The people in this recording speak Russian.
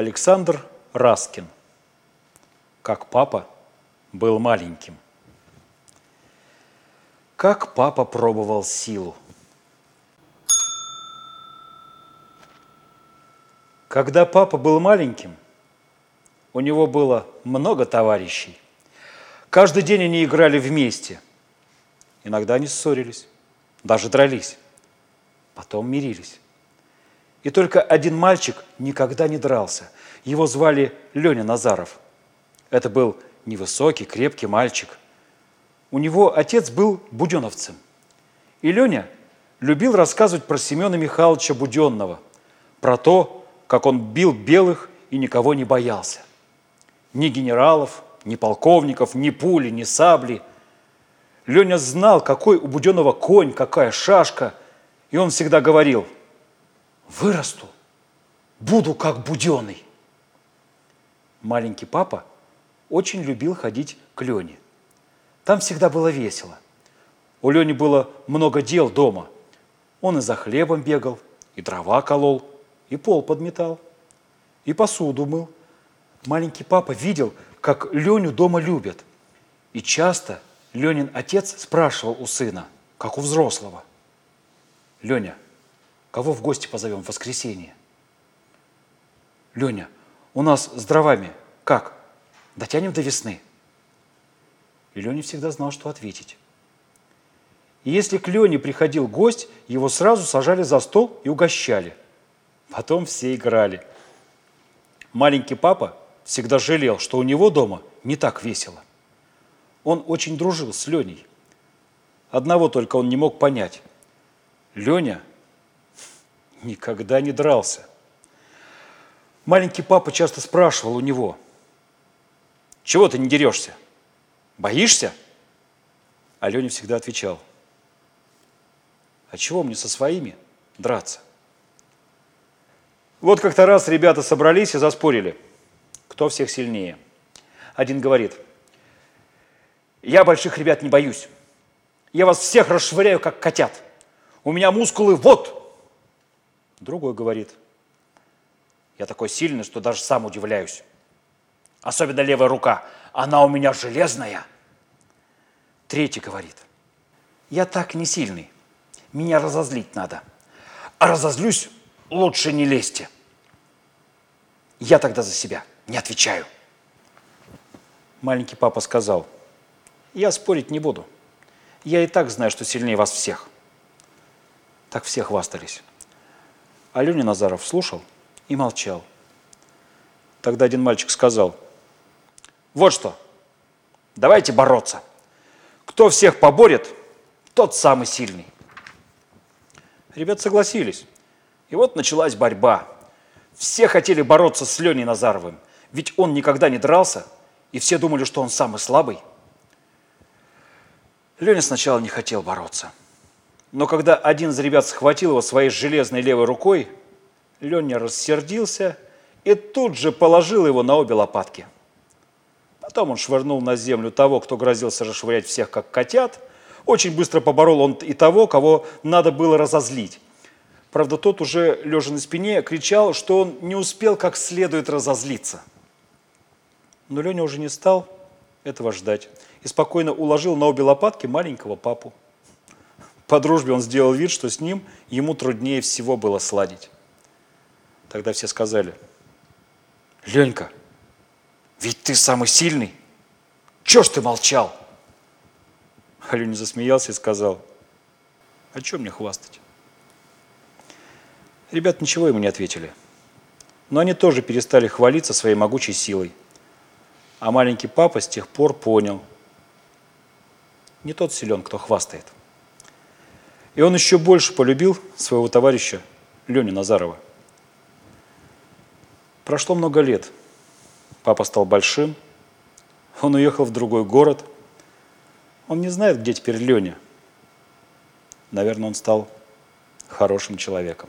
Александр Раскин. Как папа был маленьким. Как папа пробовал силу. Когда папа был маленьким, у него было много товарищей. Каждый день они играли вместе. Иногда они ссорились, даже дрались. Потом мирились. И только один мальчик никогда не дрался. Его звали Леня Назаров. Это был невысокий, крепкий мальчик. У него отец был буденовцем. И Леня любил рассказывать про Семена Михайловича Буденного, про то, как он бил белых и никого не боялся. Ни генералов, ни полковников, ни пули, ни сабли. Леня знал, какой у Буденного конь, какая шашка, и он всегда говорил – вырасту, буду как буденный. Маленький папа очень любил ходить к Лене. Там всегда было весело. У Лени было много дел дома. Он и за хлебом бегал, и дрова колол, и пол подметал, и посуду мыл. Маленький папа видел, как Леню дома любят. И часто Ленин отец спрашивал у сына, как у взрослого. Леня, Кого в гости позовем в воскресенье? Леня, у нас с дровами как? Дотянем до весны? И Леня всегда знал, что ответить. И если к Лене приходил гость, его сразу сажали за стол и угощали. Потом все играли. Маленький папа всегда жалел, что у него дома не так весело. Он очень дружил с Леней. Одного только он не мог понять. Леня никогда не дрался. Маленький папа часто спрашивал у него, чего ты не дерешься? Боишься? А всегда отвечал, а чего мне со своими драться? Вот как-то раз ребята собрались и заспорили, кто всех сильнее. Один говорит, я больших ребят не боюсь. Я вас всех расшвыряю, как котят. У меня мускулы вот, Другой говорит, я такой сильный, что даже сам удивляюсь. Особенно левая рука, она у меня железная. Третий говорит, я так не сильный, меня разозлить надо. А разозлюсь, лучше не лезьте. Я тогда за себя не отвечаю. Маленький папа сказал, я спорить не буду. Я и так знаю, что сильнее вас всех. Так все хвастались. Аленя Назаров слушал и молчал. Тогда один мальчик сказал, вот что, давайте бороться. Кто всех поборет, тот самый сильный. Ребят согласились. И вот началась борьба. Все хотели бороться с Леней Назаровым, ведь он никогда не дрался, и все думали, что он самый слабый. Леня сначала не хотел бороться – но когда один из ребят схватил его своей железной левой рукой, Леня рассердился и тут же положил его на обе лопатки. Потом он швырнул на землю того, кто грозился расшвырять всех, как котят. Очень быстро поборол он и того, кого надо было разозлить. Правда, тот уже, лежа на спине, кричал, что он не успел как следует разозлиться. Но Леня уже не стал этого ждать и спокойно уложил на обе лопатки маленького папу. По дружбе он сделал вид, что с ним ему труднее всего было сладить. Тогда все сказали, Ленька, ведь ты самый сильный. Чего ж ты молчал? А Леня засмеялся и сказал, о чем мне хвастать? Ребят ничего ему не ответили. Но они тоже перестали хвалиться своей могучей силой. А маленький папа с тех пор понял, не тот силен, кто хвастает – и он еще больше полюбил своего товарища Леню Назарова. Прошло много лет. Папа стал большим. Он уехал в другой город. Он не знает, где теперь Леня. Наверное, он стал хорошим человеком.